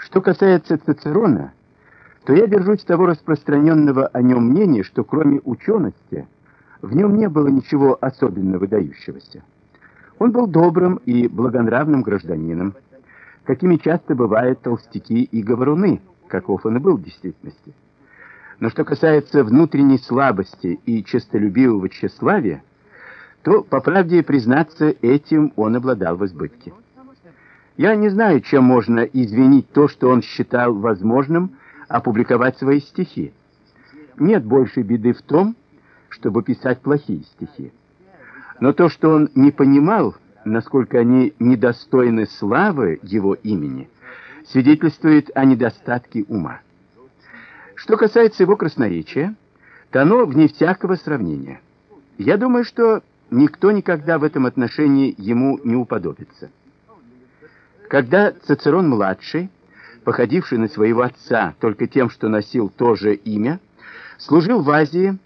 Что касается Цицерона, то я держусь того распространенного о нем мнения, что кроме учености в нем не было ничего особенно выдающегося. Он был добрым и благонравным гражданином, какими часто бывают толстяки и говоруны, каков он и был в действительности. Но что касается внутренней слабости и честолюбивого тщеславия, то, по правде признаться, этим он обладал в избытке. Я не знаю, чем можно извинить то, что он считал возможным опубликовать свои стихи. Нет большей беды в том, чтобы писать плохие стихи. Но то, что он не понимал, насколько они недостойны славы его имени, свидетельствует о недостатке ума. Что касается его красноречия, то оно вне всякого сравнения. Я думаю, что никто никогда в этом отношении ему не уподобится. Когда Цицерон-младший, походивший на своего отца только тем, что носил то же имя, служил в Азии,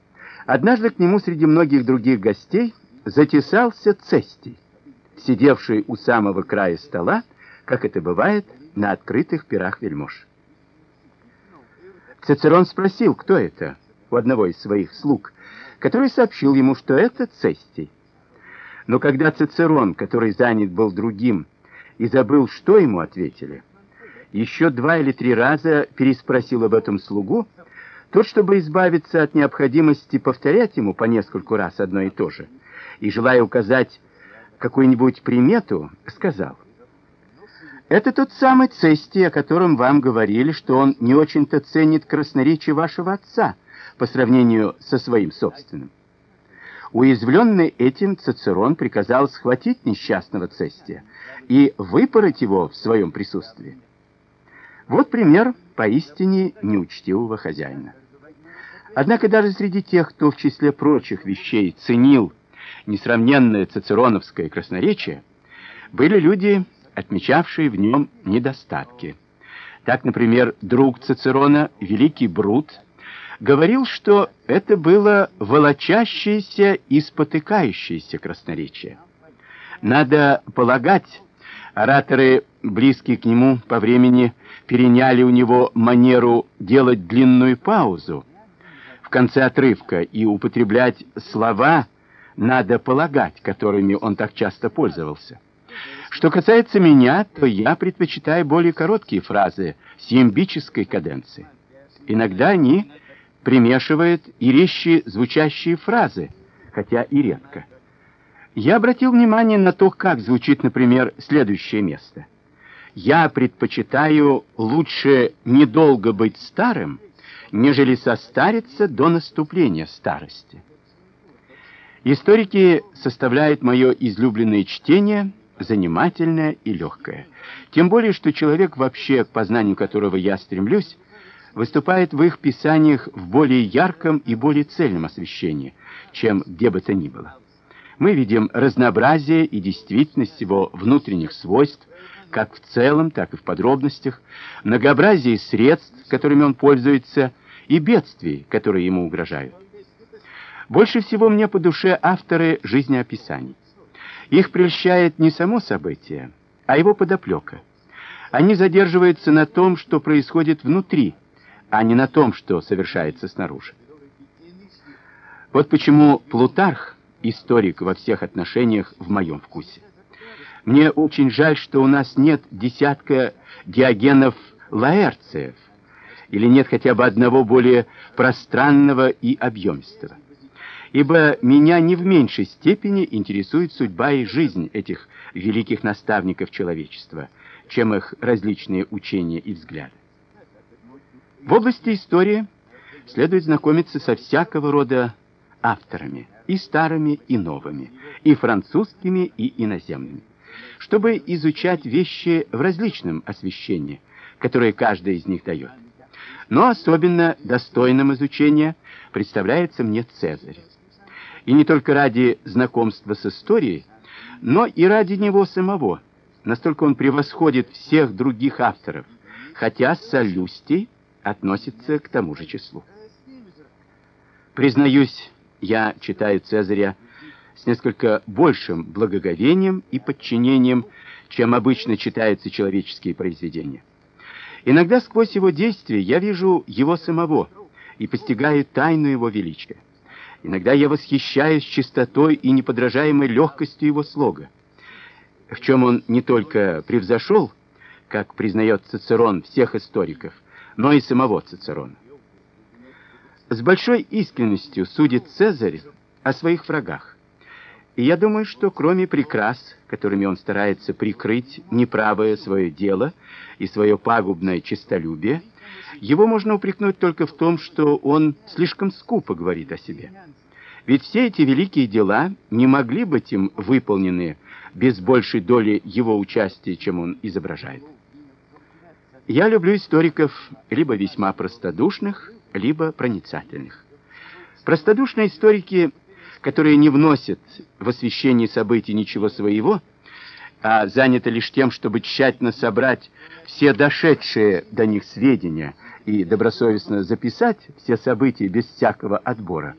однажды к нему среди многих других гостей затесался Цестий, сидевший у самого края стола, как это бывает на открытых пирах вельмож. Цицерон спросил, кто это, у одного из своих слуг, который сообщил ему, что это Цестий. Но когда Цицерон, который занят был другим, и забыл, что ему ответили, еще два или три раза переспросил об этом слугу, тот, чтобы избавиться от необходимости повторять ему по нескольку раз одно и то же, и желая указать какую-нибудь примету, сказал: "Это тот самый Цестий, о котором вам говорили, что он не очень-то ценит красноречие вашего отца по сравнению со своим собственным". Уязвленный этим Цицерон приказал схватить несчастного Цестия и выпороть его в своем присутствии. Вот пример поистине неучтивого хозяина. Однако даже среди тех, кто в числе прочих вещей ценил несравненное цицероновское красноречие, были люди, отмечавшие в нем недостатки. Так, например, друг Цицерона, великий Брут, говорил, что это было волочащееся и спотыкающееся красноречие. Надо полагать, ораторы, близкие к нему по времени, переняли у него манеру делать длинную паузу, конце отрывка и употреблять слова надо полагать, которыми он так часто пользовался. Что касается меня, то я предпочитаю более короткие фразы с каденцией. Иногда они примешивают и резче звучащие фразы, хотя и редко. Я обратил внимание на то, как звучит, например, следующее место. Я предпочитаю лучше недолго быть старым, нежели состариться до наступления старости. Историки составляют мое излюбленное чтение, занимательное и легкое. Тем более, что человек вообще, к познанию которого я стремлюсь, выступает в их писаниях в более ярком и более цельном освещении, чем где бы то ни было. Мы видим разнообразие и действительность его внутренних свойств, как в целом, так и в подробностях, многообразие средств, которыми он пользуется, и бедствий, которые ему угрожают. Больше всего мне по душе авторы жизнеописаний. Их прельщает не само событие, а его подоплека. Они задерживаются на том, что происходит внутри, а не на том, что совершается снаружи. Вот почему Плутарх историк во всех отношениях в моем вкусе. Мне очень жаль, что у нас нет десятка Диогенов Лаэрциев, или нет хотя бы одного более пространного и объемистого. Ибо меня не в меньшей степени интересует судьба и жизнь этих великих наставников человечества, чем их различные учения и взгляды. В области истории следует знакомиться со всякого рода авторами, и старыми, и новыми, и французскими, и иноземными, чтобы изучать вещи в различном освещении, которое каждый из них дает. Но особенно достойным изучения представляется мне Цезарь. И не только ради знакомства с историей, но и ради него самого. Настолько он превосходит всех других авторов, хотя Солюстий относится к тому же числу. Признаюсь, я читаю Цезаря с несколько большим благоговением и подчинением, чем обычно читаются человеческие произведения. Иногда сквозь его действия я вижу его самого и постигаю тайну его величия. Иногда я восхищаюсь чистотой и неподражаемой легкостью его слога, в чем он не только превзошел, как признает Цицерон всех историков, но и самого Цицерона. С большой искренностью судит Цезарь о своих врагах. И я думаю, что кроме прикрас, которыми он старается прикрыть неправое свое дело и свое пагубное честолюбие, его можно упрекнуть только в том, что он слишком скупо говорит о себе. Ведь все эти великие дела не могли быть им выполнены без большей доли его участия, чем он изображает. Я люблю историков либо весьма простодушных, либо проницательных. Простодушные историки которые не вносят в освещение событий ничего своего, а заняты лишь тем, чтобы тщательно собрать все дошедшие до них сведения и добросовестно записать все события без всякого отбора,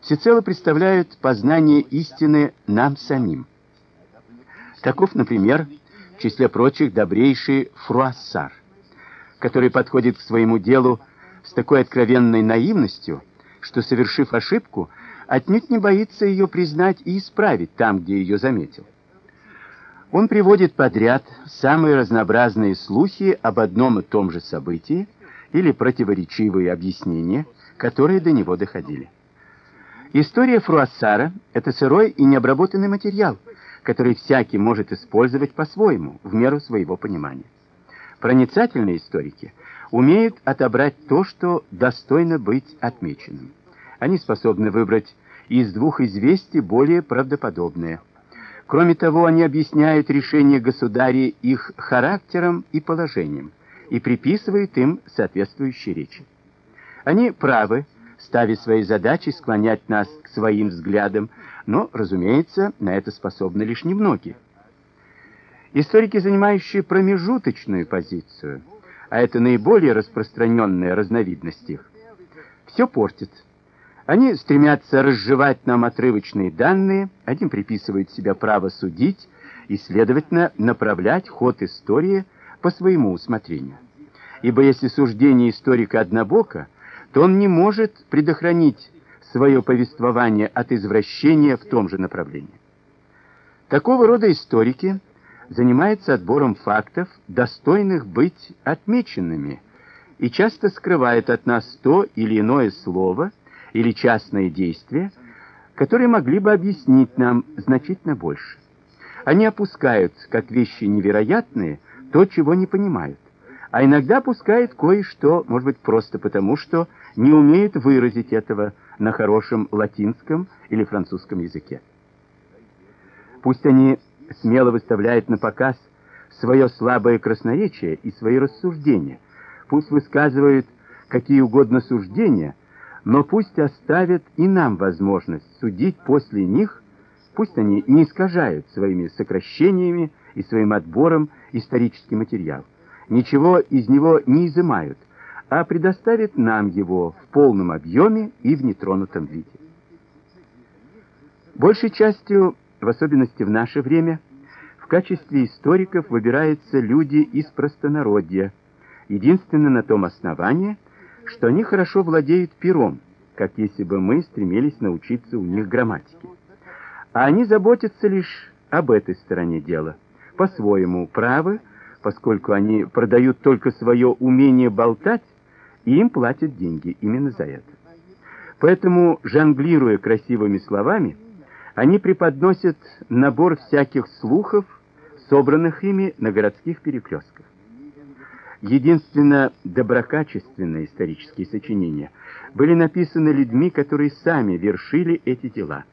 всецело представляют познание истины нам самим. Таков, например, в числе прочих добрейший Фруассар, который подходит к своему делу с такой откровенной наивностью, что, совершив ошибку, отнюдь не боится ее признать и исправить там, где ее заметил. Он приводит подряд самые разнообразные слухи об одном и том же событии или противоречивые объяснения, которые до него доходили. История Фруассара это сырой и необработанный материал, который всякий может использовать по-своему, в меру своего понимания. Проницательные историки умеют отобрать то, что достойно быть отмеченным. Они способны выбрать из двух известий более правдоподобное. Кроме того, они объясняют решение государей их характером и положением и приписывают им соответствующие речи. Они правы, ставя свои задачи склонять нас к своим взглядам, но, разумеется, на это способны лишь немногие. Историки, занимающие промежуточную позицию, а это наиболее распространенная разновидность их, все портят. Они стремятся разжевать нам отрывочные данные, один приписывает себе право судить и, следовательно, направлять ход истории по своему усмотрению. Ибо если суждение историка однобоко, то он не может предохранить свое повествование от извращения в том же направлении. Такого рода историки занимаются отбором фактов, достойных быть отмеченными, и часто скрывают от нас то или иное слово – или частные действия, которые могли бы объяснить нам значительно больше. Они опускают, как вещи невероятные, то, чего не понимают, а иногда опускают кое-что, может быть, просто потому, что не умеют выразить этого на хорошем латинском или французском языке. Пусть они смело выставляют на показ свое слабое красноречие и свои рассуждения, пусть высказывают какие угодно суждения, но пусть оставят и нам возможность судить после них, пусть они не искажают своими сокращениями и своим отбором исторический материал, ничего из него не изымают, а предоставят нам его в полном объеме и в нетронутом виде. Большей частью, в особенности в наше время, в качестве историков выбираются люди из простонародья, единственно на том основании, что они хорошо владеют пером, как если бы мы стремились научиться у них грамматике. А они заботятся лишь об этой стороне дела, по-своему правы, поскольку они продают только свое умение болтать, и им платят деньги именно за это. Поэтому, жонглируя красивыми словами, они преподносят набор всяких слухов, собранных ими на городских перекрестках единственно доброкачественные исторические сочинения были написаны людьми, которые сами вершили эти дела,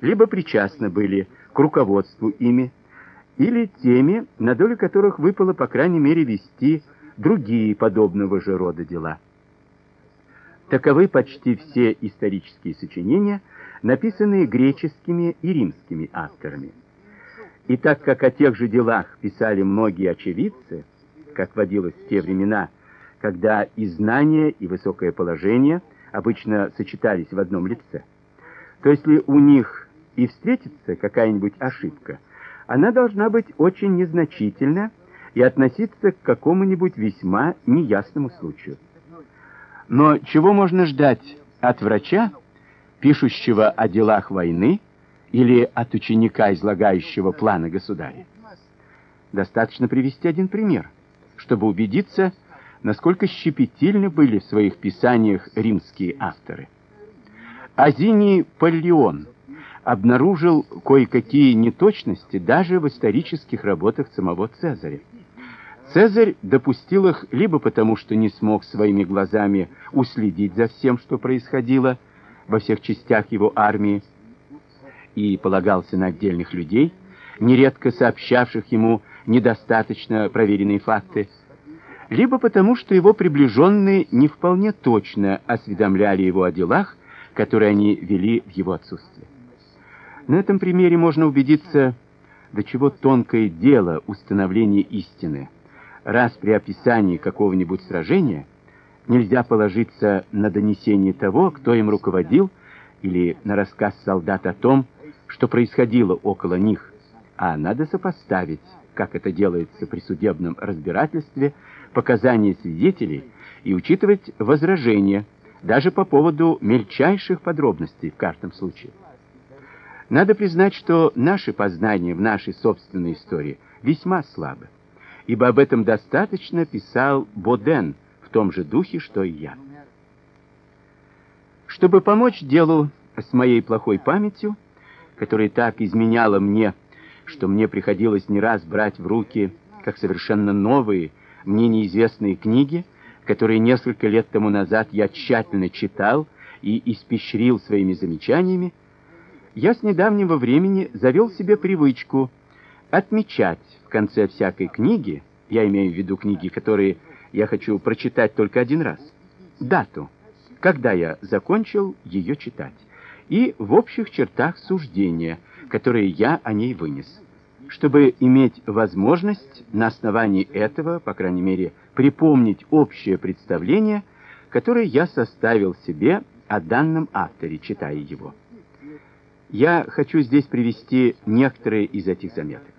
либо причастны были к руководству ими, или теми, на долю которых выпало, по крайней мере, вести другие подобного же рода дела. Таковы почти все исторические сочинения, написанные греческими и римскими авторами. И так как о тех же делах писали многие очевидцы, как водилось в те времена, когда и знание, и высокое положение обычно сочетались в одном лице. То если у них и встретится какая-нибудь ошибка, она должна быть очень незначительна и относиться к какому-нибудь весьма неясному случаю. Но чего можно ждать от врача, пишущего о делах войны, или от ученика, излагающего планы государя? Достаточно привести один пример, чтобы убедиться, насколько щепетильны были в своих писаниях римские авторы. Азиний Паллион обнаружил кое-какие неточности даже в исторических работах самого Цезаря. Цезарь допустил их либо потому, что не смог своими глазами уследить за всем, что происходило во всех частях его армии, и полагался на отдельных людей, нередко сообщавших ему недостаточно проверенные факты, либо потому, что его приближенные не вполне точно осведомляли его о делах, которые они вели в его отсутствие. На этом примере можно убедиться, до чего тонкое дело установления истины. Раз при описании какого-нибудь сражения нельзя положиться на донесение того, кто им руководил, или на рассказ солдат о том, что происходило около них, а надо сопоставить, как это делается при судебном разбирательстве, показания свидетелей и учитывать возражения, даже по поводу мельчайших подробностей в каждом случае. Надо признать, что наши познания в нашей собственной истории весьма слабы, ибо об этом достаточно писал Боден в том же духе, что и я. Чтобы помочь делу с моей плохой памятью, которая так изменяла мне, что мне приходилось не раз брать в руки, как совершенно новые, мне неизвестные книги, которые несколько лет тому назад я тщательно читал и испещрил своими замечаниями, я с недавнего времени завел себе привычку отмечать в конце всякой книги, я имею в виду книги, которые я хочу прочитать только один раз, дату, когда я закончил ее читать, и в общих чертах суждения, которые я о ней вынес чтобы иметь возможность на основании этого, по крайней мере, припомнить общее представление, которое я составил себе о данном авторе, читая его. Я хочу здесь привести некоторые из этих заметок.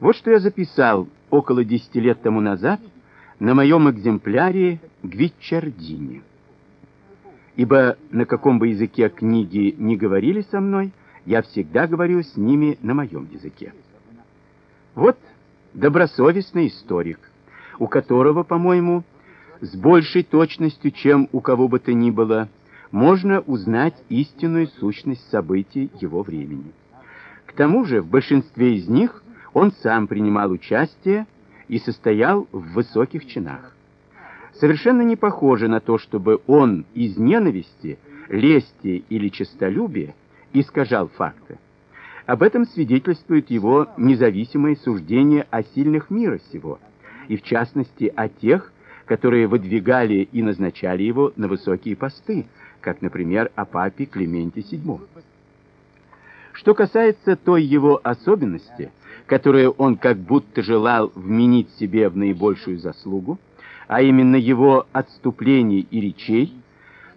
Вот что я записал около десяти лет тому назад на моем экземпляре Гвиччардини. Ибо на каком бы языке книги не говорили со мной, я всегда говорю с ними на моем языке. Вот добросовестный историк, у которого, по-моему, с большей точностью, чем у кого бы то ни было, можно узнать истинную сущность событий его времени. К тому же, в большинстве из них он сам принимал участие и состоял в высоких чинах. Совершенно не похоже на то, чтобы он из ненависти, лести или честолюбия искажал факты. Об этом свидетельствует его независимое суждение о сильных мира сего, и в частности о тех, которые выдвигали и назначали его на высокие посты, как, например, о папе Клименте VII. Что касается той его особенности, которую он как будто желал вменить себе в наибольшую заслугу, а именно его отступлений и речей,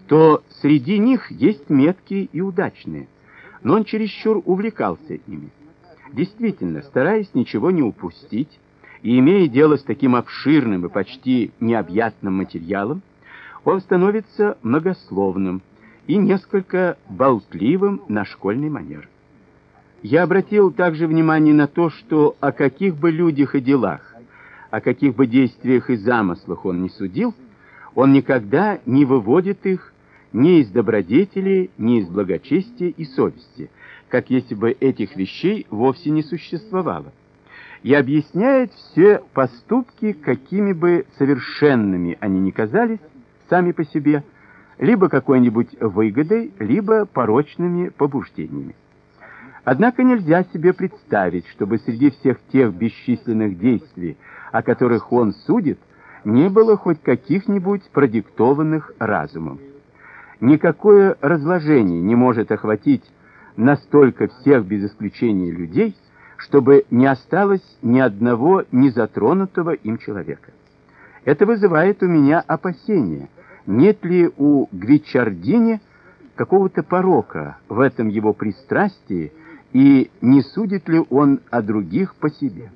то среди них есть меткие и удачные но он чересчур увлекался ими. Действительно, стараясь ничего не упустить и имея дело с таким обширным и почти необъятным материалом, он становится многословным и несколько болтливым на школьный манер. Я обратил также внимание на то, что о каких бы людях и делах, о каких бы действиях и замыслах он не судил, он никогда не выводит их ни из добродетели, ни из благочестия и совести, как если бы этих вещей вовсе не существовало. И объясняет все поступки, какими бы совершенными они ни казались сами по себе, либо какой-нибудь выгодой, либо порочными побуждениями. Однако нельзя себе представить, чтобы среди всех тех бесчисленных действий, о которых он судит, не было хоть каких-нибудь продиктованных разумом. Никакое разложение не может охватить настолько всех без исключения людей, чтобы не осталось ни одного незатронутого им человека. Это вызывает у меня опасения, нет ли у Гвичардини какого-то порока в этом его пристрастии и не судит ли он о других по себе.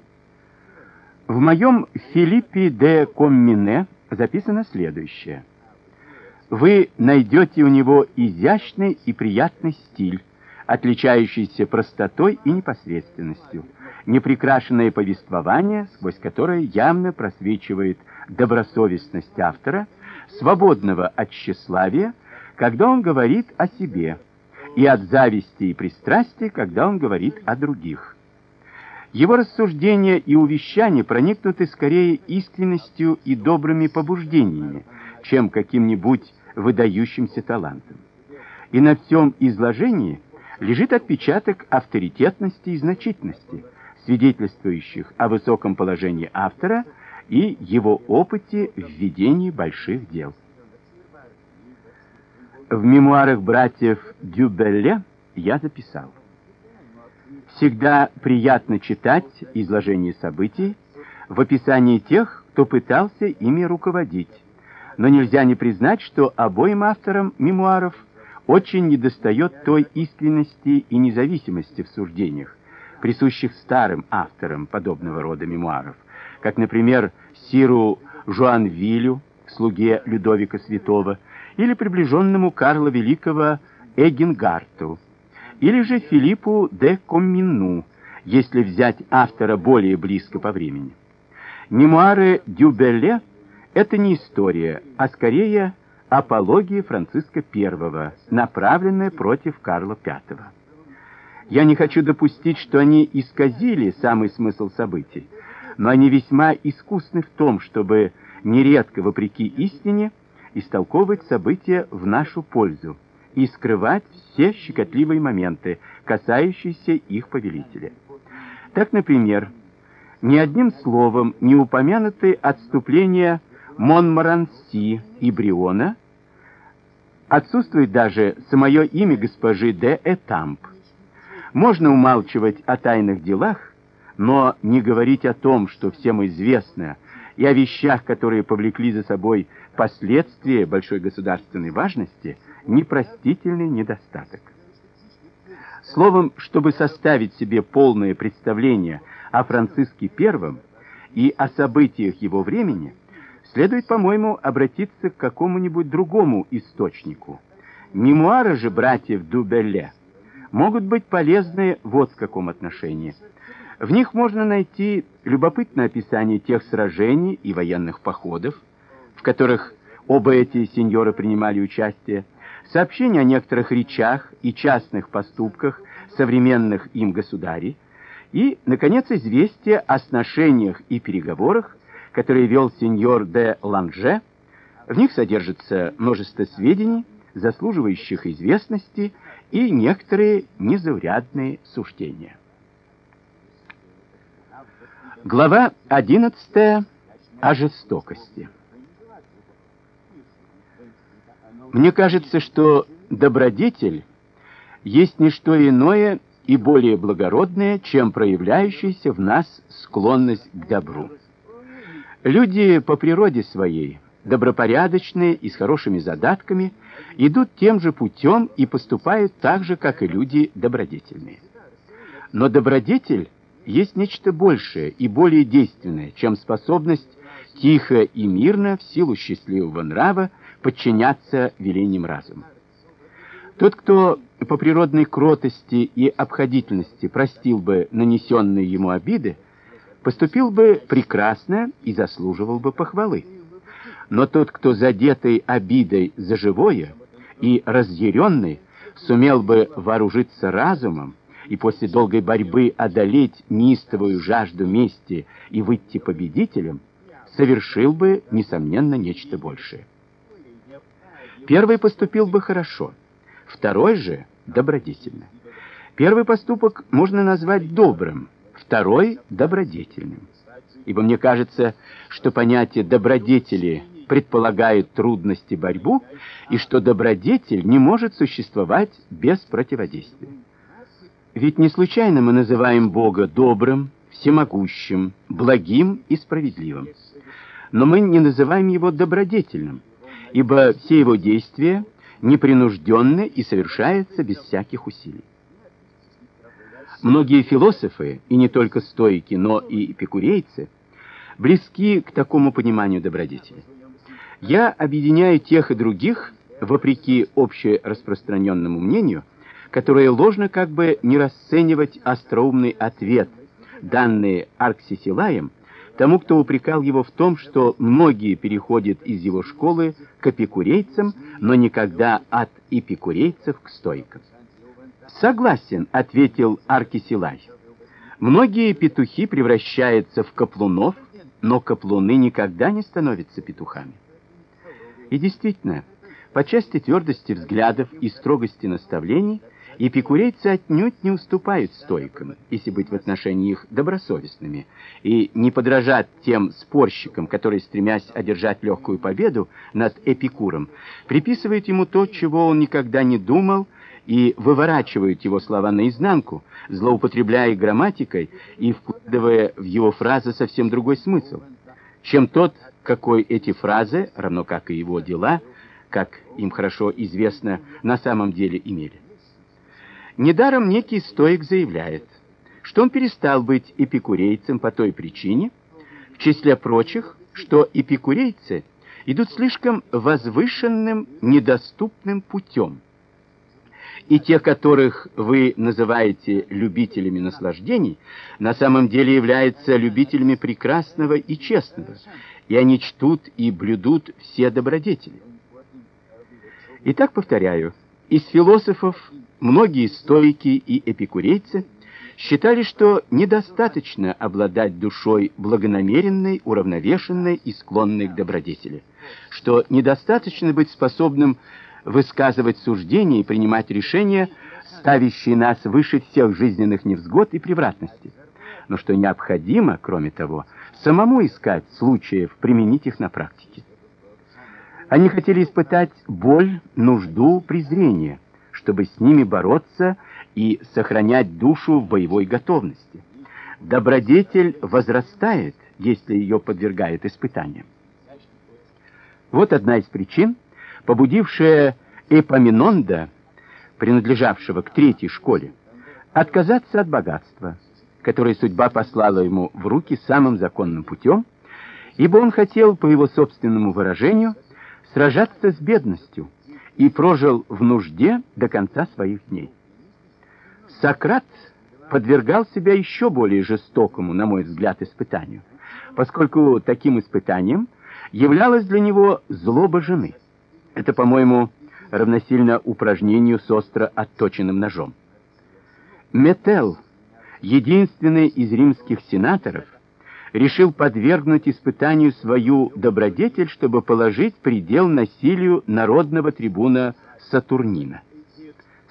В моем Филиппе де Коммине записано следующее. Вы найдете у него изящный и приятный стиль, отличающийся простотой и непосредственностью, неприкрашенное повествование, сквозь которое явно просвечивает добросовестность автора, свободного от тщеславия, когда он говорит о себе, и от зависти и пристрастия, когда он говорит о других. Его рассуждения и увещания проникнуты скорее искренностью и добрыми побуждениями, чем каким-нибудь выдающимся талантом. И на всем изложении лежит отпечаток авторитетности и значительности, свидетельствующих о высоком положении автора и его опыте в ведении больших дел. В мемуарах братьев Дюбелле я записал Всегда приятно читать изложение событий в описании тех, кто пытался ими руководить. Но нельзя не признать, что обоим авторам мемуаров очень недостает той искренности и независимости в суждениях, присущих старым авторам подобного рода мемуаров, как, например, Сиру Жуанвилю, слуге Людовика Святого, или приближенному Карла Великого Эгенгарту, или же Филиппу де Коммину, если взять автора более близко по времени. Мемуары Дюбелле – это не история, а скорее апология Франциска I, направленная против Карла V. Я не хочу допустить, что они исказили самый смысл событий, но они весьма искусны в том, чтобы нередко, вопреки истине, истолковывать события в нашу пользу и скрывать все щекотливые моменты, касающиеся их повелителя. Так, например, ни одним словом не упомянуты отступления Монмаранси и Бриона, отсутствует даже самое имя госпожи де Этамп. Можно умалчивать о тайных делах, но не говорить о том, что всем известно, и о вещах, которые повлекли за собой последствия большой государственной важности – непростительный недостаток. Словом, чтобы составить себе полное представление о Франциске I и о событиях его времени, следует, по-моему, обратиться к какому-нибудь другому источнику. Мемуары же братьев Дубелле могут быть полезны вот в каком отношении. В них можно найти любопытное описание тех сражений и военных походов, в которых оба эти сеньоры принимали участие, сообщения о некоторых речах и частных поступках современных им государей и, наконец, известие о сношениях и переговорах, которые вел сеньор де Ланже. В них содержится множество сведений, заслуживающих известности, и некоторые незаурядные суждения. Глава 11 о жестокости. Мне кажется, что добродетель есть не что иное и более благородное, чем проявляющаяся в нас склонность к добру. Люди по природе своей, добропорядочные и с хорошими задатками, идут тем же путем и поступают так же, как и люди добродетельные. Но добродетель есть нечто большее и более действенное, чем способность тихо и мирно в силу счастливого нрава подчиняться велениям разума. Тот, кто по природной кротости и обходительности простил бы нанесенные ему обиды, поступил бы прекрасно и заслуживал бы похвалы. Но тот, кто задетый обидой за живое и разъяренный, сумел бы вооружиться разумом и после долгой борьбы одолеть неистовую жажду мести и выйти победителем, совершил бы, несомненно, нечто большее. Первый поступил бы хорошо, второй же добродетельно. Первый поступок можно назвать добрым, второй добродетельным. Ибо мне кажется, что понятие добродетели предполагает трудности борьбу, и что добродетель не может существовать без противодействия. Ведь не случайно мы называем Бога добрым, всемогущим, благим и справедливым. Но мы не называем его добродетельным, ибо все его действия непринужденны и совершаются без всяких усилий. Многие философы, и не только стоики, но и эпикурейцы, близки к такому пониманию добродетели. Я объединяю тех и других, вопреки общераспространенному мнению, которое ложно как бы не расценивать остроумный ответ, данный Арксисилаем, тому, кто упрекал его в том, что многие переходят из его школы к эпикурейцам, но никогда от эпикурейцев к стойкам. Согласен, ответил Аркисилай. Многие петухи превращаются в каплунов, но каплуны никогда не становятся петухами. И действительно, по части твердости взглядов и строгости наставлений эпикурейцы отнюдь не уступают стойкам, если быть в отношении их добросовестными, и не подражать тем спорщикам, которые, стремясь одержать легкую победу над Эпикуром, приписывают ему то, чего он никогда не думал, и выворачивают его слова наизнанку, злоупотребляя грамматикой и вкладывая в его фразы совсем другой смысл, чем тот, какой эти фразы, равно как и его дела, как им хорошо известно, на самом деле имели. Недаром некий стоик заявляет, что он перестал быть эпикурейцем по той причине, в числе прочих, что эпикурейцы идут слишком возвышенным, недоступным путем. И те, которых вы называете любителями наслаждений, на самом деле являются любителями прекрасного и честного, и они чтут и блюдут все добродетели. Итак, повторяю, из философов многие стоики и эпикурейцы считали, что недостаточно обладать душой благонамеренной, уравновешенной и склонной к добродетели, что недостаточно быть способным высказывать суждения и принимать решения, ставящие нас выше всех жизненных невзгод и превратностей, но что необходимо, кроме того, самому искать случаев применить их на практике. Они хотели испытать боль, нужду, презрение, чтобы с ними бороться и сохранять душу в боевой готовности. Добродетель возрастает, если ее подвергают испытаниям. Вот одна из причин, побудившая Эпоминонда, принадлежавшего к третьей школе, отказаться от богатства, которое судьба послала ему в руки самым законным путем, ибо он хотел, по его собственному выражению, сражаться с бедностью и прожил в нужде до конца своих дней. Сократ подвергал себя еще более жестокому, на мой взгляд, испытанию, поскольку таким испытанием являлось для него злоба жены. Это, по-моему, равносильно упражнению с остро отточенным ножом. Метел, единственный из римских сенаторов, решил подвергнуть испытанию свою добродетель, чтобы положить предел насилию народного трибуна Сатурнина,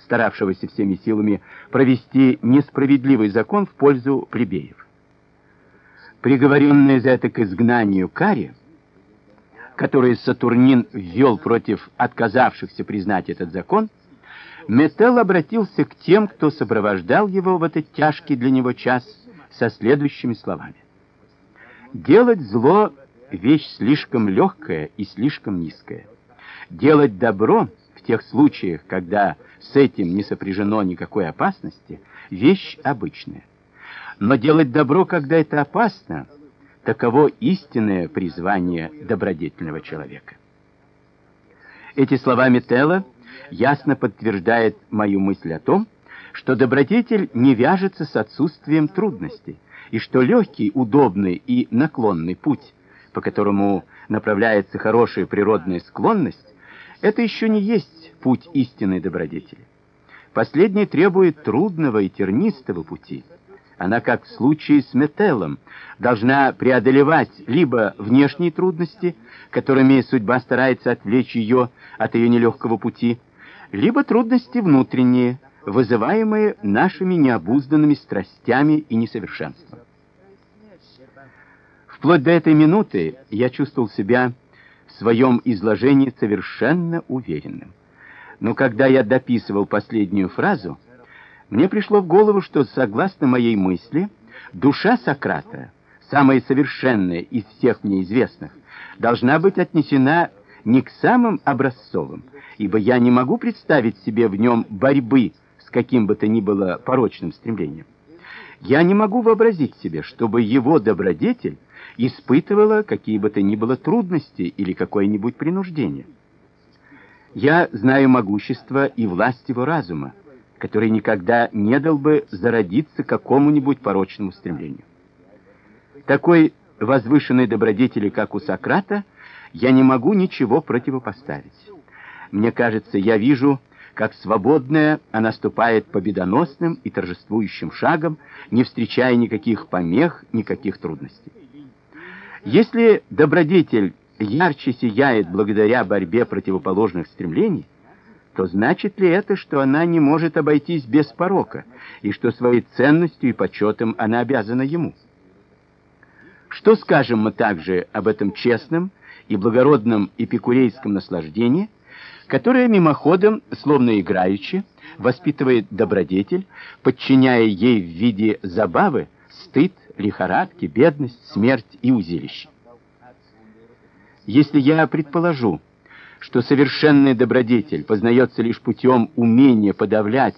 старавшегося всеми силами провести несправедливый закон в пользу плебеев. Приговоренный за это к изгнанию Кари, который Сатурнин ввел против отказавшихся признать этот закон, Метел обратился к тем, кто сопровождал его в этот тяжкий для него час, со следующими словами: Делать зло вещь слишком легкая и слишком низкая. Делать добро в тех случаях, когда с этим не сопряжено никакой опасности, вещь обычная. Но делать добро, когда это опасно, таково истинное призвание добродетельного человека. Эти слова Метелла ясно подтверждают мою мысль о том, что добродетель не вяжется с отсутствием трудностей, и что легкий, удобный и наклонный путь, по которому направляется хорошая природная склонность, это еще не есть путь истинной добродетели. Последний требует трудного и тернистого пути. Она, как в случае с Метеллом, должна преодолевать либо внешние трудности, которыми судьба старается отвлечь ее от ее нелегкого пути, либо трудности внутренние, вызываемые нашими необузданными страстями и несовершенством. Вплоть до этой минуты я чувствовал себя в своем изложении совершенно уверенным. Но когда я дописывал последнюю фразу, мне пришло в голову, что, согласно моей мысли, душа Сократа, самая совершенная из всех мне известных, должна быть отнесена не к самым образцовым, ибо я не могу представить себе в нем борьбы с каким бы то ни было порочным стремлением. Я не могу вообразить себе, чтобы его добродетель испытывала какие бы то ни было трудности или какое-нибудь принуждение. Я знаю могущество и власть его разума, который никогда не дал бы зародиться какому-нибудь порочному стремлению. Такой возвышенной добродетели, как у Сократа, я не могу ничего противопоставить. Мне кажется, я вижу, как свободная она ступает победоносным и торжествующим шагом, не встречая никаких помех, никаких трудностей. Если добродетель ярче сияет благодаря борьбе противоположных стремлений, то значит ли это, что она не может обойтись без порока, и что своей ценностью и почетом она обязана ему? Что скажем мы также об этом честном и благородном эпикурейском наслаждении, которое мимоходом, словно играючи, воспитывает добродетель, подчиняя ей в виде забавы стыд, лихорадки, бедность, смерть и узилище. Если я предположу, что совершенный добродетель познается лишь путем умения подавлять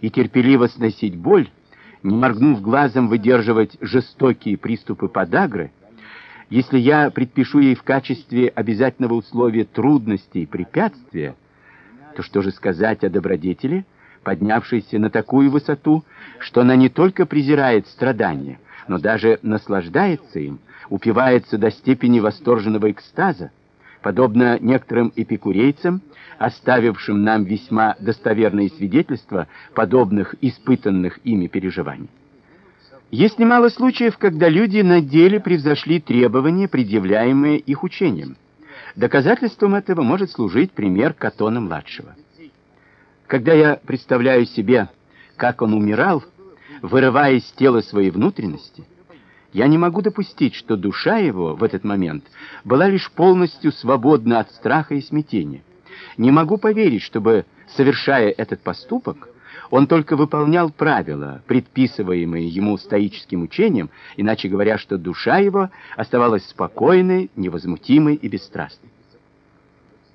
и терпеливо сносить боль, не моргнув глазом выдерживать жестокие приступы подагры, если я предпишу ей в качестве обязательного условия трудности и препятствия, то что же сказать о добродетели, поднявшейся на такую высоту, что она не только презирает страдания, но даже наслаждается им, упивается до степени восторженного экстаза, подобно некоторым эпикурейцам, оставившим нам весьма достоверные свидетельства подобных испытанных ими переживаний. Есть немало случаев, когда люди на деле превзошли требования, предъявляемые их учением. Доказательством этого может служить пример Катона-младшего. Когда я представляю себе, как он умирал, вырывая из тела свои внутренности, я не могу допустить, что душа его в этот момент была лишь полностью свободна от страха и смятения. Не могу поверить, чтобы, совершая этот поступок, он только выполнял правила, предписываемые ему стоическим учением, иначе говоря, что душа его оставалась спокойной, невозмутимой и бесстрастной.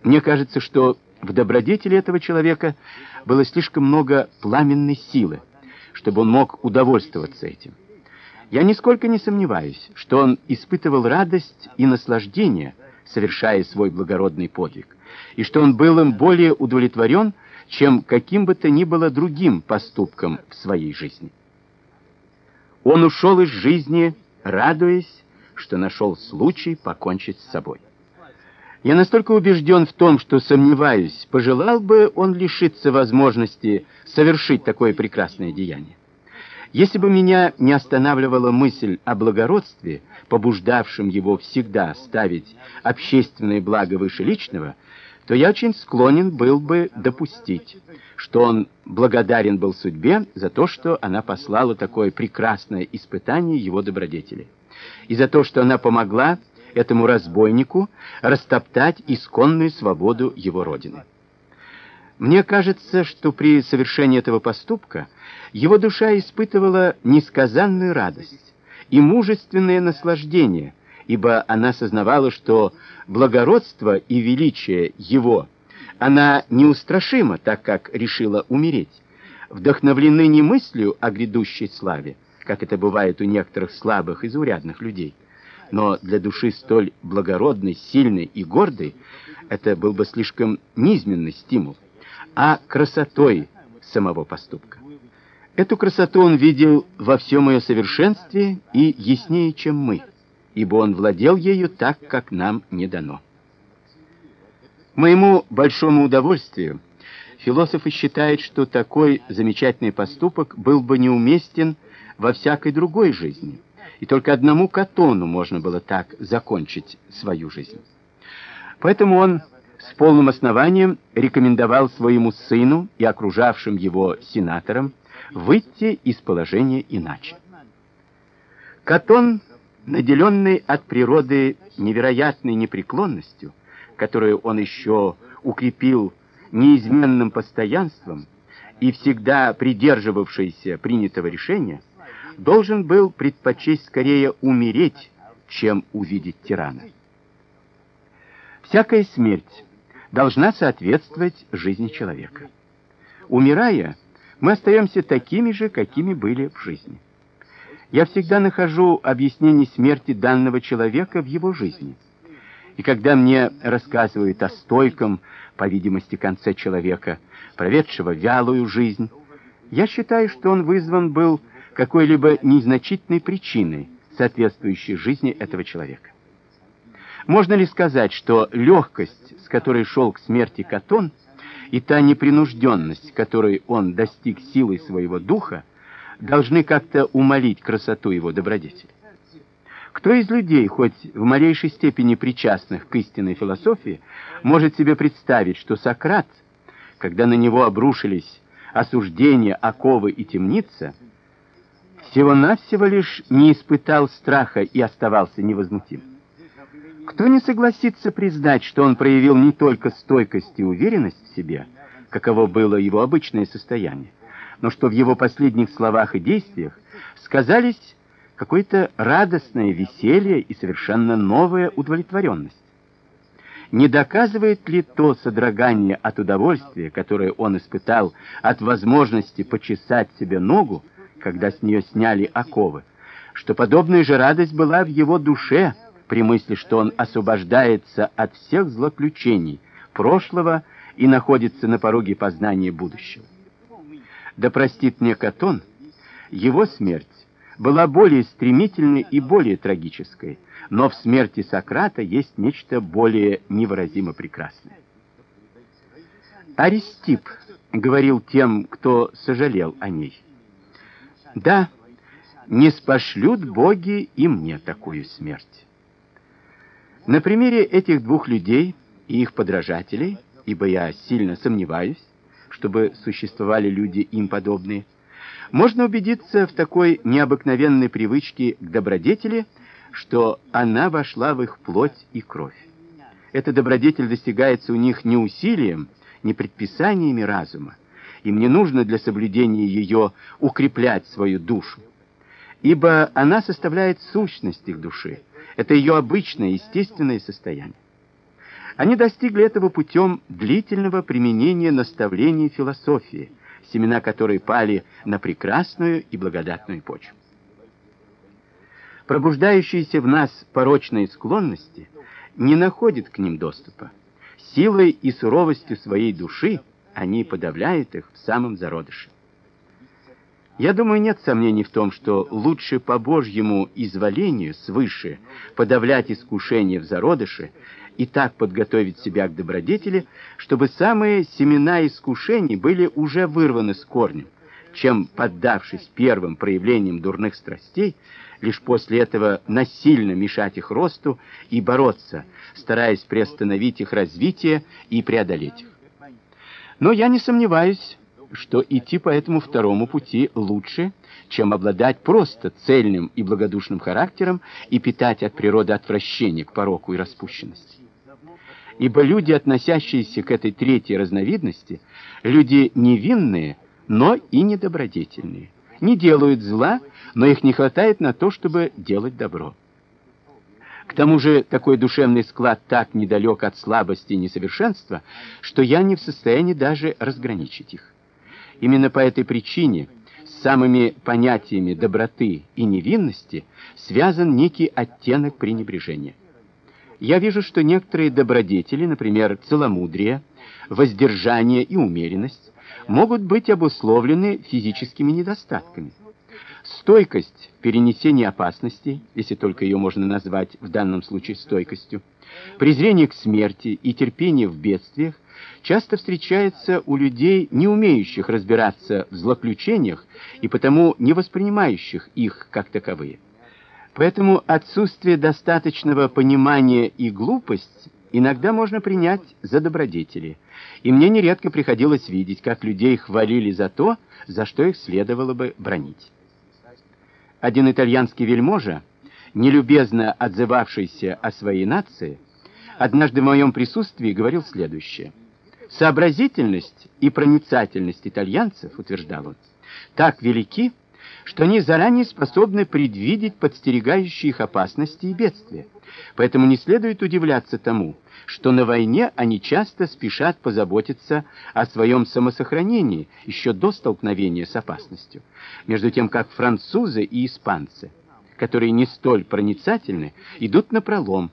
Мне кажется, что в добродетели этого человека было слишком много пламенной силы, чтобы он мог удовольствоваться этим. Я нисколько не сомневаюсь, что он испытывал радость и наслаждение, совершая свой благородный подвиг, и что он был им более удовлетворен, чем каким бы то ни было другим поступком в своей жизни. Он ушел из жизни, радуясь, что нашел случай покончить с собой. Я настолько убежден в том, что сомневаюсь, пожелал бы он лишиться возможности совершить такое прекрасное деяние. Если бы меня не останавливала мысль о благородстве, побуждавшем его всегда ставить общественное благо выше личного, то я очень склонен был бы допустить, что он благодарен был судьбе за то, что она послала такое прекрасное испытание его добродетели, и за то, что она помогла этому разбойнику растоптать исконную свободу его родины. Мне кажется, что при совершении этого поступка его душа испытывала несказанную радость и мужественное наслаждение, ибо она сознавала, что благородство и величие его она неустрашима, так как решила умереть, вдохновлены не мыслью о грядущей славе, как это бывает у некоторых слабых и заурядных людей, но для души столь благородной, сильной и гордой это был бы слишком низменный стимул, а красотой самого поступка. Эту красоту он видел во всем ее совершенстве и яснее, чем мы, ибо он владел ею так, как нам не дано. Моему большому удовольствию философы считают, что такой замечательный поступок был бы неуместен во всякой другой жизни и только одному Катону можно было так закончить свою жизнь. Поэтому он с полным основанием рекомендовал своему сыну и окружавшим его сенаторам выйти из положения иначе. Катон, наделенный от природы невероятной непреклонностью, которую он еще укрепил неизменным постоянством и всегда придерживавшийся принятого решения, должен был предпочесть скорее умереть, чем увидеть тирана. Всякая смерть должна соответствовать жизни человека. Умирая, мы остаемся такими же, какими были в жизни. Я всегда нахожу объяснение смерти данного человека в его жизни. И когда мне рассказывают о стойком, по видимости, конце человека, проведшего вялую жизнь, я считаю, что он вызван был какой-либо незначительной причиной, соответствующей жизни этого человека. Можно ли сказать, что легкость, с которой шел к смерти Катон, и та непринужденность, которой он достиг силой своего духа, должны как-то умолить красоту его добродетели? Кто из людей, хоть в малейшей степени причастных к истинной философии, может себе представить, что Сократ, когда на него обрушились осуждения, оковы и темница, всего-навсего лишь не испытал страха и оставался невозмутим? Кто не согласится признать, что он проявил не только стойкость и уверенность в себе, каково было его обычное состояние, но что в его последних словах и действиях сказались какое-то радостное веселье и совершенно новая удовлетворенность. Не доказывает ли то содрогание от удовольствия, которое он испытал от возможности почесать себе ногу, когда с нее сняли оковы, что подобная же радость была в его душе, при мысли, что он освобождается от всех злоключений прошлого и находится на пороге познания будущего. Да простит мне Катон, его смерть была более стремительной и более трагической, но в смерти Сократа есть нечто более невыразимо прекрасное. Аристип говорил тем, кто сожалел о ней. Да, не спошлют боги и мне такую смерть. На примере этих двух людей и их подражателей, ибо я сильно сомневаюсь, чтобы существовали люди им подобные, можно убедиться в такой необыкновенной привычке к добродетели, что она вошла в их плоть и кровь. Эта добродетель достигается у них не усилием, не предписаниями разума. Им не нужно для соблюдения ее укреплять свою душу, ибо она составляет сущность их души. Это ее обычное, естественное состояние. Они достигли этого путем длительного применения наставлений философии, семена которой пали на прекрасную и благодатную почву. Пробуждающиеся в нас порочные склонности не находят к ним доступа. Силой и суровостью своей души они подавляют их в самом зародыше. Я думаю, нет сомнений в том, что лучше по Божьему изволению свыше подавлять искушение в зародыше и так подготовить себя к добродетели, чтобы самые семена искушений были уже вырваны с корнем, чем поддавшись первым проявлениям дурных страстей, лишь после этого насильно мешать их росту и бороться, стараясь приостановить их развитие и преодолеть их. Но я не сомневаюсь, что идти по этому второму пути лучше, чем обладать просто цельным и благодушным характером и питать от природы отвращение к пороку и распущенности. Ибо люди, относящиеся к этой третьей разновидности, люди невинные, но и недобродетельные. Не делают зла, но их не хватает на то, чтобы делать добро. К тому же такой душевный склад так недалек от слабости и несовершенства, что я не в состоянии даже разграничить их. Именно по этой причине с самыми понятиями доброты и невинности связан некий оттенок пренебрежения. Я вижу, что некоторые добродетели, например, целомудрие, воздержание и умеренность, могут быть обусловлены физическими недостатками. Стойкость перенесения опасностей, если только ее можно назвать в данном случае стойкостью, презрение к смерти и терпение в бедствиях часто встречается у людей, не умеющих разбираться в злоключениях и потому не воспринимающих их как таковые. Поэтому отсутствие достаточного понимания и глупость иногда можно принять за добродетели. И мне нередко приходилось видеть, как людей хвалили за то, за что их следовало бы бронить. Один итальянский вельможа, нелюбезно отзывавшийся о своей нации, однажды в моем присутствии говорил следующее: Сообразительность и проницательность итальянцев, утверждал он, так велики, что они заранее способны предвидеть подстерегающие их опасности и бедствия. Поэтому не следует удивляться тому, что на войне они часто спешат позаботиться о своем самосохранении еще до столкновения с опасностью, между тем как французы и испанцы, которые не столь проницательны, идут на пролом,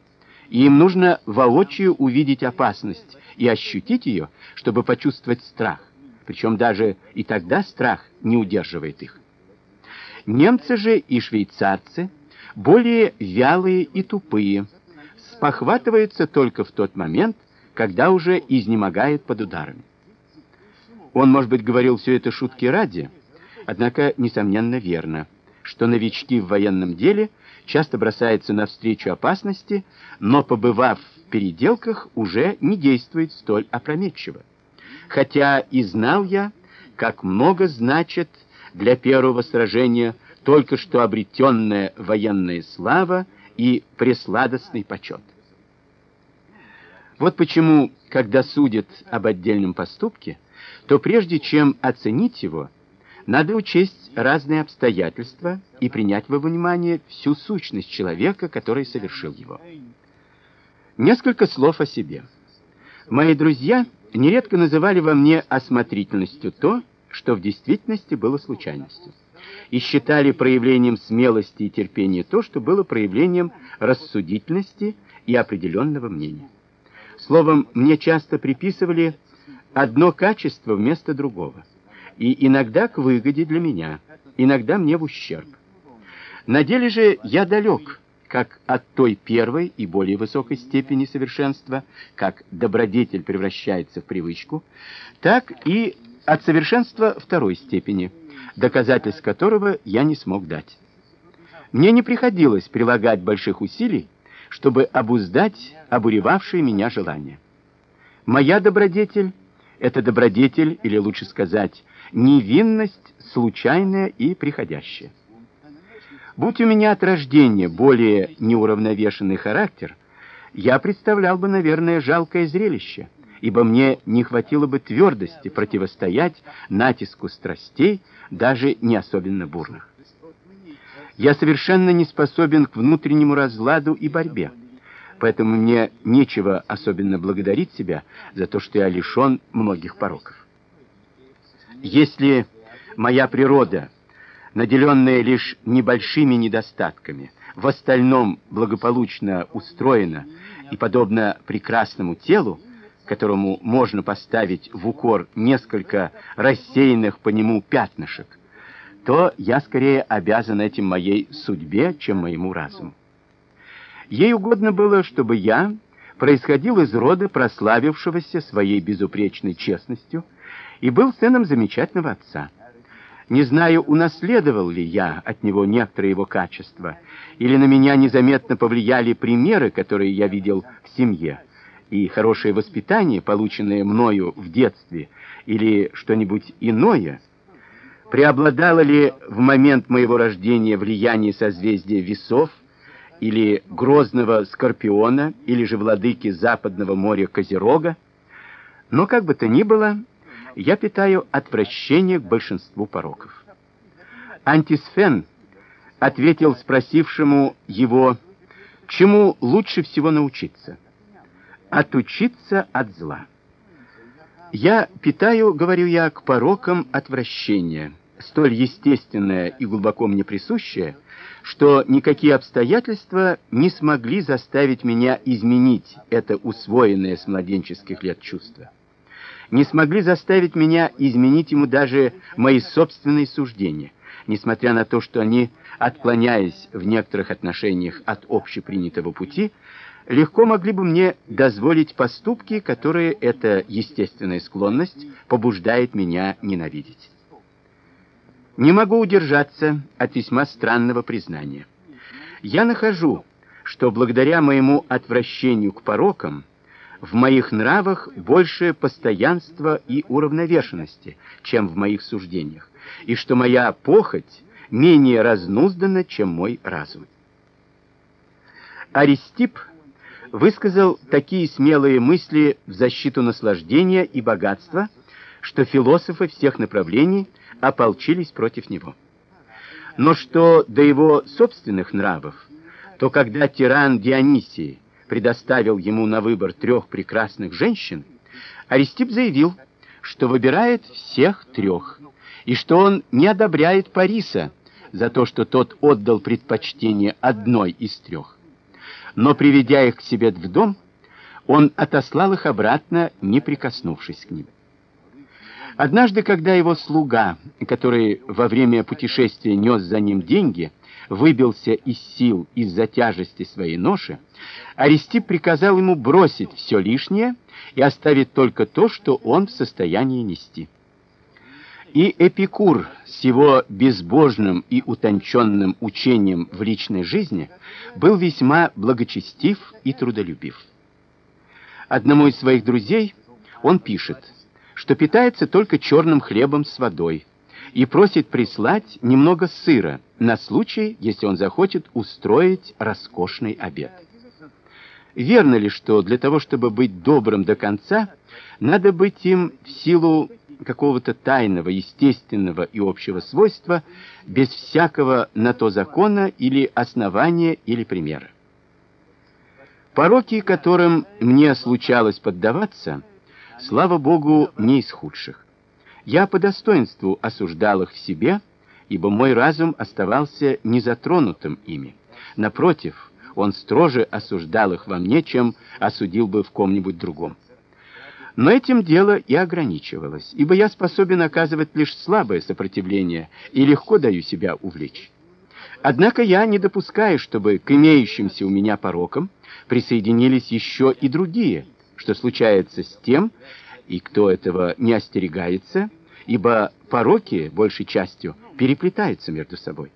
и им нужно воочию увидеть опасность и ощутить ее, чтобы почувствовать страх. Причем даже и тогда страх не удерживает их. Немцы же и швейцарцы более вялые и тупые, спохватываются только в тот момент, когда уже изнемогают под ударами. Он, может быть, говорил все это шутки ради, однако несомненно верно, что новички в военном деле часто бросаются навстречу опасности, но побывав в переделках, уже не действуют столь опрометчиво. Хотя и знал я, как много значит для первого сражения только что обретенная военная слава и пресладостный почет. Вот почему, когда судят об отдельном поступке, то прежде чем оценить его, надо учесть разные обстоятельства и принять во внимание всю сущность человека, который совершил его. Несколько слов о себе. Мои друзья нередко называли во мне осмотрительностью то, что в действительности было случайностью, и считали проявлением смелости и терпения то, что было проявлением рассудительности и определенного мнения. Словом, мне часто приписывали одно качество вместо другого, и иногда к выгоде для меня, иногда мне в ущерб. На деле же я далек как от той первой и более высокой степени совершенства, как добродетель превращается в привычку, так и от совершенства второй степени, доказательств которого я не смог дать. Мне не приходилось прилагать больших усилий, чтобы обуздать обуревавшие меня желания. Моя добродетель это добродетель, или лучше сказать, невинность случайная и приходящая. Будь у меня от рождения более неуравновешенный характер, я представлял бы, наверное, жалкое зрелище ибо мне не хватило бы твердости противостоять натиску страстей, даже не особенно бурных. Я совершенно не способен к внутреннему разладу и борьбе. Поэтому мне нечего особенно благодарить себя за то, что я лишён многих пороков. Если моя природа, наделенная лишь небольшими недостатками, в остальном благополучно устроена и подобно прекрасному телу, которому можно поставить в укор несколько рассеянных по нему пятнышек, то я скорее обязан этим моей судьбе, чем моему разуму. Ей угодно было, чтобы я происходил из рода прославившегося своей безупречной честностью и был сыном замечательного отца. Не знаю, унаследовал ли я от него некоторые его качества, или на меня незаметно повлияли примеры, которые я видел в семье и хорошее воспитание, полученное мною в детстве, или что-нибудь иное, преобладало ли в момент моего рождения влияние созвездия Весов или грозного Скорпиона, или же владыки западного моря Козерога, но как бы то ни было, я питаю отвращение к большинству пороков. Антисфен ответил спросившему его, чему лучше всего научиться – отучиться от зла. Я питаю, говорю я, к порокам отвращение, столь естественное и глубоко мне присущее, что никакие обстоятельства не смогли заставить меня изменить это усвоенное с младенческих лет чувство. Не смогли заставить меня изменить ему даже мои собственные суждения, несмотря на то, что они, отклоняясь в некоторых отношениях от общепринятого пути, легко могли бы мне дозволить поступки, которые эта естественная склонность побуждает меня ненавидеть. Не могу удержаться от весьма странного признания. Я нахожу, что благодаря моему отвращению к порокам в моих нравах больше постоянства и уравновешенности, чем в моих суждениях, и что моя похоть менее разнуздана, чем мой разум. Аристип высказал такие смелые мысли в защиту наслаждения и богатства, что философы всех направлений ополчились против него. Но что до его собственных нравов, то когда тиран Дионисий предоставил ему на выбор трех прекрасных женщин, Аристип заявил, что выбирает всех трех, и что он не одобряет Париса за то, что тот отдал предпочтение одной из трех. Но приведя их к себе в дом, он отослал их обратно, не прикоснувшись к ним. Однажды, когда его слуга, который во время путешествия нес за ним деньги, выбился из сил из-за тяжести своей ноши, Аристип приказал ему бросить все лишнее и оставить только то, что он в состоянии нести. И Эпикур с его безбожным и утонченным учением в личной жизни был весьма благочестив и трудолюбив. Одному из своих друзей он пишет: что питается только черным хлебом с водой, и просит прислать немного сыра на случай, если он захочет устроить роскошный обед. Верно ли, что для того, чтобы быть добрым до конца, надо быть им в силу какого-то тайного, естественного и общего свойства, без всякого на то закона или основания или примера? Пороки, которым мне случалось поддаваться, слава богу, не из худших. Я по достоинству осуждал их в себе, ибо мой разум оставался незатронутым ими. Напротив, он строже осуждал их во мне, чем осудил бы в ком-нибудь другом. Но этим дело и ограничивалось, ибо я способен оказывать лишь слабое сопротивление и легко даю себя увлечь. Однако я не допускаю, чтобы к имеющимся у меня порокам присоединились еще и другие, что случается с тем, и кто этого не остерегается, ибо пороки большей частью переплетаются между собой.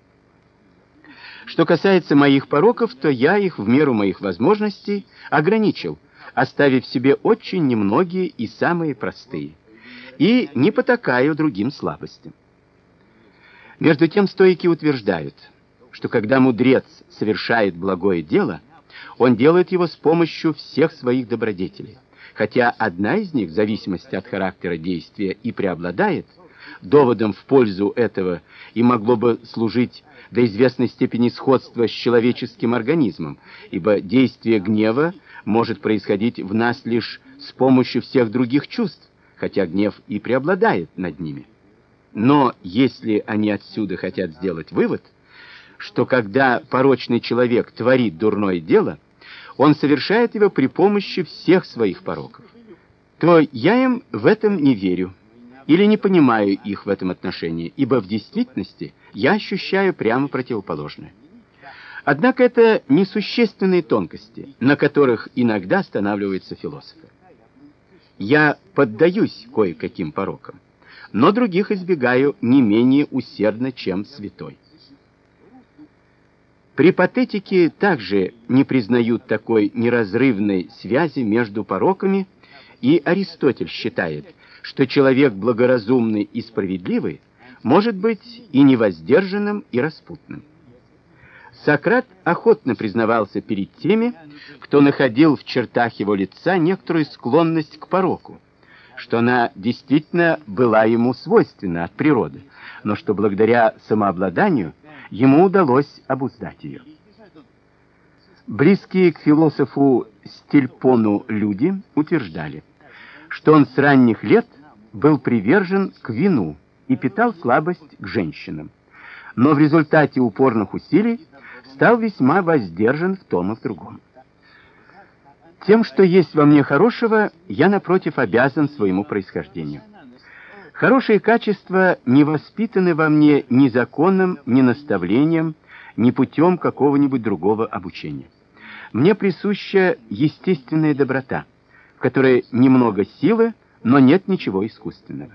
Что касается моих пороков, то я их в меру моих возможностей ограничил, оставив себе очень немногие и самые простые, и не потакаю другим слабостям. Между тем стоики утверждают, что когда мудрец совершает благое дело, он делает его с помощью всех своих добродетелей. Хотя одна из них, в зависимости от характера действия, и преобладает, доводом в пользу этого и могло бы служить до известной степени сходства с человеческим организмом, ибо действие гнева может происходить в нас лишь с помощью всех других чувств, хотя гнев и преобладает над ними. Но если они отсюда хотят сделать вывод, что когда порочный человек творит дурное дело, он совершает его при помощи всех своих пороков, то я им в этом не верю или не понимаю их в этом отношении, ибо в действительности я ощущаю прямо противоположное. Однако это несущественные тонкости, на которых иногда останавливаются философы. Я поддаюсь кое-каким порокам, но других избегаю не менее усердно, чем святой. При патетике также не признают такой неразрывной связи между пороками, и Аристотель считает, что человек благоразумный и справедливый может быть и невоздержанным, и распутным. Сократ охотно признавался перед теми, кто находил в чертах его лица некоторую склонность к пороку, что она действительно была ему свойственна от природы, но что благодаря самообладанию ему удалось обуздать ее. Близкие к философу Стильпону люди утверждали, что он с ранних лет был привержен к вину и питал слабость к женщинам, но в результате упорных усилий стал весьма воздержан в том и в другом. Тем, что есть во мне хорошего, я напротив обязан своему происхождению. Хорошие качества не воспитаны во мне ни законом, ни наставлением, ни путем какого-нибудь другого обучения. Мне присуща естественная доброта, в которой немного силы, но нет ничего искусственного.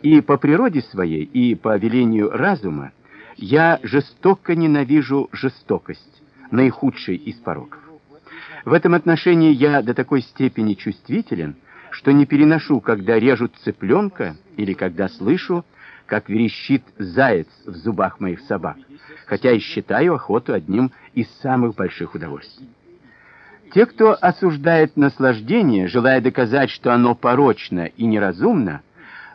И по природе своей, и по велению разума я жестоко ненавижу жестокость, наихудший из пороков. В этом отношении я до такой степени чувствителен, что не переношу, когда режут цыпленка или когда слышу, как верещит заяц в зубах моих собак, хотя и считаю охоту одним из самых больших удовольствий. Те, кто осуждает наслаждение, желая доказать, что оно порочно и неразумно,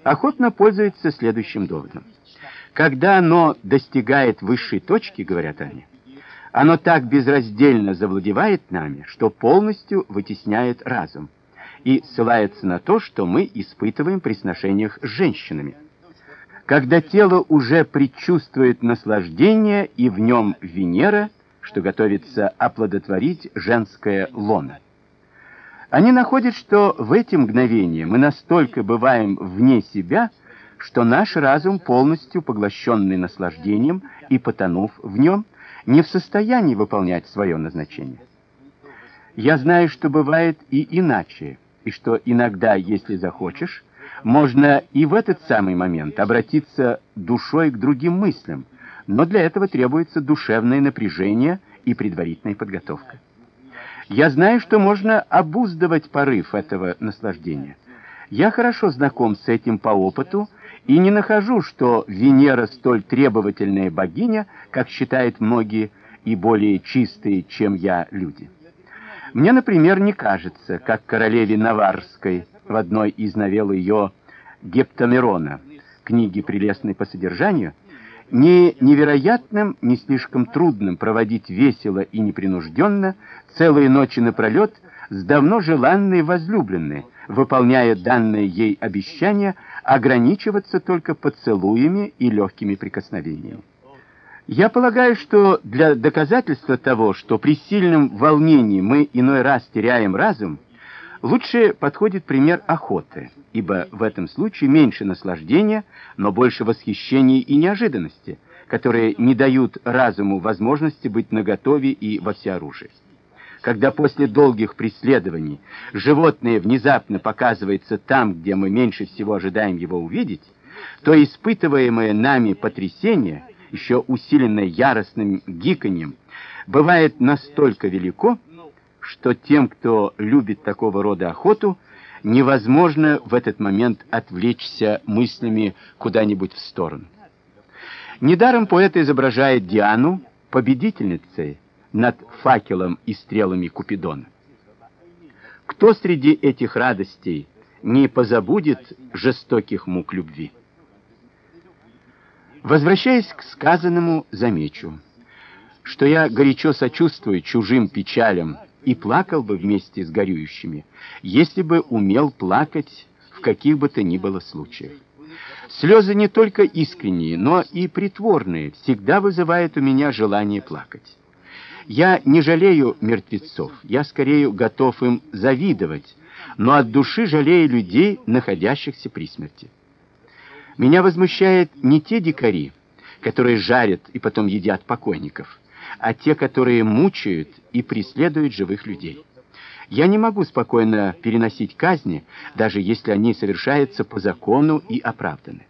охотно пользуются следующим доводом. Когда оно достигает высшей точки, говорят они, оно так безраздельно завладевает нами, что полностью вытесняет разум и ссылается на то, что мы испытываем при сношениях с женщинами. Когда тело уже предчувствует наслаждение и в нем Венера, что готовится оплодотворить женское лоно. Они находят, что в эти мгновения мы настолько бываем вне себя, что наш разум, полностью поглощенный наслаждением и потонув в нем, не в состоянии выполнять свое назначение. Я знаю, что бывает и иначе, и что иногда, если захочешь, можно и в этот самый момент обратиться душой к другим мыслям, но для этого требуется душевное напряжение и предварительная подготовка. Я знаю, что можно обуздывать порыв этого наслаждения. Я хорошо знаком с этим по опыту и не нахожу, что Венера столь требовательная богиня, как считают многие, и более чистые, чем я, люди. Мне, например, не кажется, как королеве Наварской в одной из новелл ее Гептамерона, книги прелестной по содержанию, не невероятным, не слишком трудным проводить весело и непринужденно целые ночи напролет с давно желанной возлюбленной, выполняя данное ей обещание ограничиваться только поцелуями и легкими прикосновениями. Я полагаю, что для доказательства того, что при сильном волнении мы иной раз теряем разум, лучше подходит пример охоты, ибо в этом случае меньше наслаждения, но больше восхищения и неожиданности, которые не дают разуму возможности быть наготове и во всеоружии когда после долгих преследований животное внезапно показывается там, где мы меньше всего ожидаем его увидеть, то испытываемое нами потрясение, еще усиленное яростным гиканьем, бывает настолько велико, что тем, кто любит такого рода охоту, невозможно в этот момент отвлечься мыслями куда-нибудь в сторону. Недаром поэт изображает Диану победительницей, над факелом и стрелами Купидона. Кто среди этих радостей не позабудет жестоких мук любви? Возвращаясь к сказанному, замечу, что я горячо сочувствую чужим печалям и плакал бы вместе с горюющими, если бы умел плакать в каких бы то ни было случаях. Слезы не только искренние, но и притворные всегда вызывают у меня желание плакать. Я не жалею мертвецов, я скорее готов им завидовать, но от души жалею людей, находящихся при смерти. Меня возмущает не те дикари, которые жарят и потом едят покойников, а те, которые мучают и преследуют живых людей. Я не могу спокойно переносить казни, даже если они совершаются по закону и оправданы.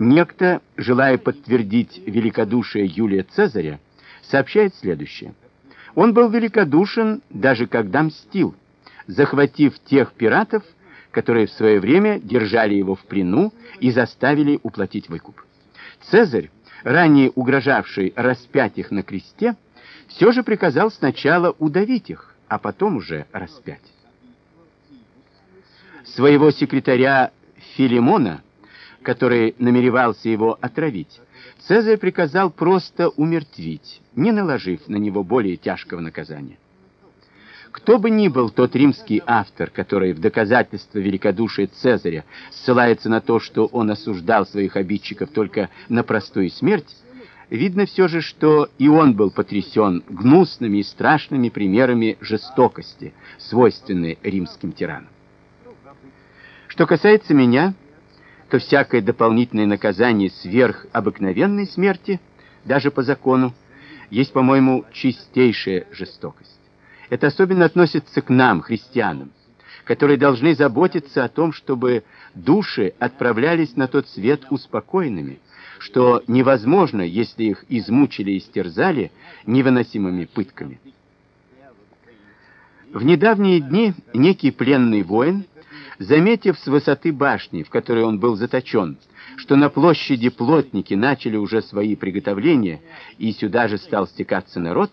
Некто, желая подтвердить великодушие Юлия Цезаря, сообщает следующее. Он был великодушен, даже когда мстил, захватив тех пиратов, которые в свое время держали его в плену и заставили уплатить выкуп. Цезарь, ранее угрожавший распять их на кресте, все же приказал сначала удавить их, а потом уже распять. Своего секретаря Филимона, который намеревался его отравить, Цезарь приказал просто умертвить, не наложив на него более тяжкого наказания. Кто бы ни был тот римский автор, который в доказательство великодушия Цезаря ссылается на то, что он осуждал своих обидчиков только на простую смерть, видно все же, что и он был потрясен гнусными и страшными примерами жестокости, свойственной римским тиранам. Что касается меня, то всякое дополнительное наказание сверх обыкновенной смерти, даже по закону, есть, по-моему, чистейшая жестокость. Это особенно относится к нам, христианам, которые должны заботиться о том, чтобы души отправлялись на тот свет успокоенными, что невозможно, если их измучили и истерзали невыносимыми пытками. В недавние дни некий пленный воин Заметив с высоты башни, в которой он был заточен, что на площади плотники начали уже свои приготовления, и сюда же стал стекаться народ,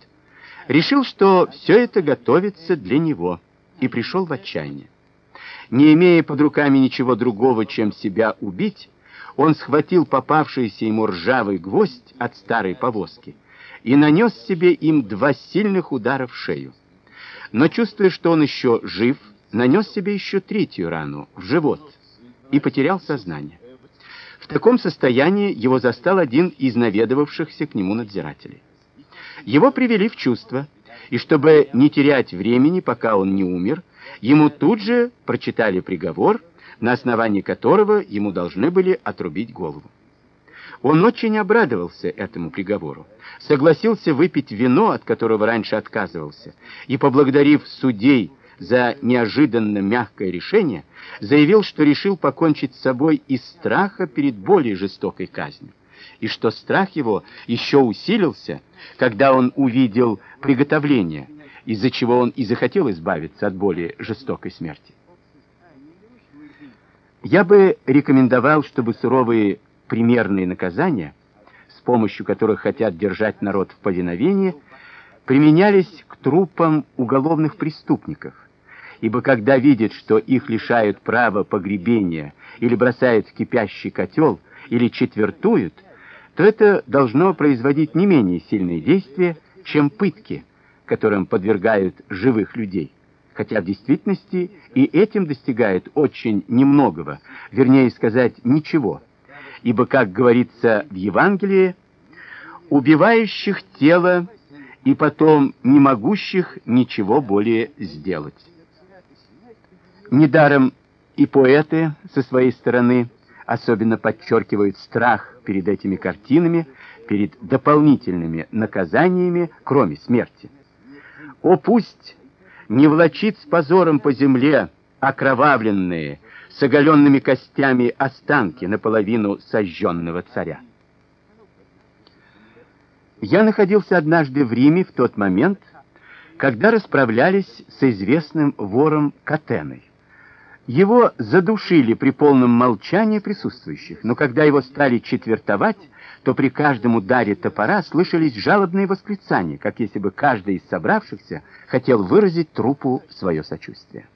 решил, что все это готовится для него, и пришел в отчаяние. Не имея под руками ничего другого, чем себя убить, он схватил попавшийся ему ржавый гвоздь от старой повозки и нанес себе им два сильных удара в шею. Но чувствуя, что он еще жив, нанес себе еще третью рану в живот и потерял сознание. В таком состоянии его застал один из наведывавшихся к нему надзирателей. Его привели в чувство, и чтобы не терять времени, пока он не умер, ему тут же прочитали приговор, на основании которого ему должны были отрубить голову. Он очень обрадовался этому приговору, согласился выпить вино, от которого раньше отказывался, и, поблагодарив судей за неожиданно мягкое решение, заявил, что решил покончить с собой из страха перед более жестокой казнью, и что страх его еще усилился, когда он увидел приготовление, из-за чего он и захотел избавиться от более жестокой смерти. Я бы рекомендовал, чтобы суровые примерные наказания, с помощью которых хотят держать народ в повиновении, применялись к трупам уголовных преступников, ибо когда видят, что их лишают права погребения или бросают в кипящий котел, или четвертуют, то это должно производить не менее сильные действия, чем пытки, которым подвергают живых людей. Хотя в действительности и этим достигают очень немногого, вернее сказать, ничего. Ибо, как говорится в Евангелии, убивающих тело и потом не могущих ничего более сделать. Недаром и поэты со своей стороны особенно подчеркивают страх перед этими картинами, перед дополнительными наказаниями, кроме смерти. О пусть не влачит с позором по земле окровавленные, с оголенными костями останки наполовину сожженного царя. Я находился однажды в Риме в тот момент, когда расправлялись с известным вором Катеной. Его задушили при полном молчании присутствующих, но когда его стали четвертовать, то при каждом ударе топора слышались жалобные восклицания, как если бы каждый из собравшихся хотел выразить трупу свое сочувствие.